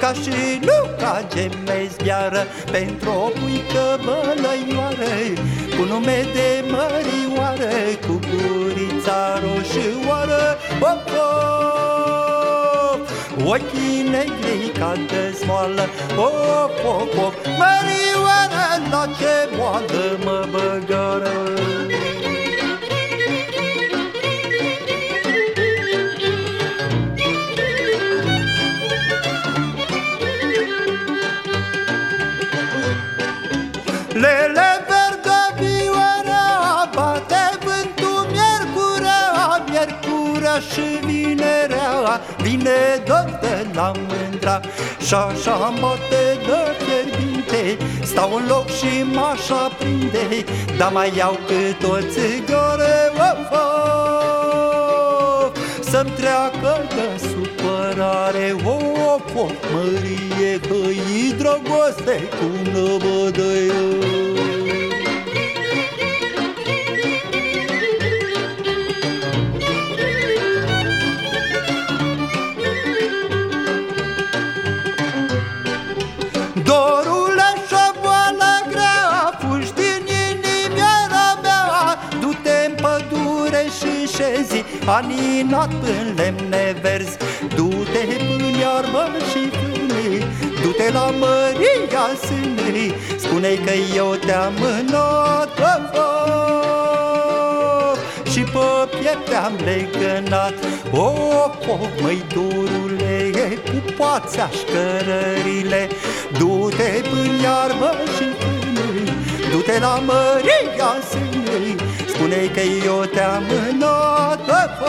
Ca și Luca Gemezbiară Pentru o puică bălăioară Cu nume de mărioară Cu gurița roșioară. Op, op, Ochii negri ca de smoală. Op, op, op Mărioară la ce moală mă băgără Miercurea și vinerea Vine doar de la mândra. Și așa bate de fierbinte Stau în loc și m-aș aprinde. Dar mai iau cât o țigare of, of, Să-mi treacă de supărare. Of, of, mărie că-i dragoste Cu năbădăie șezi Aninat în lemne verzi. Du-te în iarbă și fâni Du-te la Măria Sânei Spune-i că eu te-am înot of, of, Și pe piept te-am legănat. Of, of, măi dorule Cu poața șcărările. Du-te până iarbă și până Du-te la Măria Sânei Spune-i că eu te-am înot of,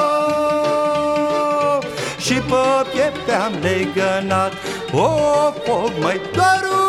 of, Și pe piept te-am legănat. Of, of, măi dorule Cu poața șcărările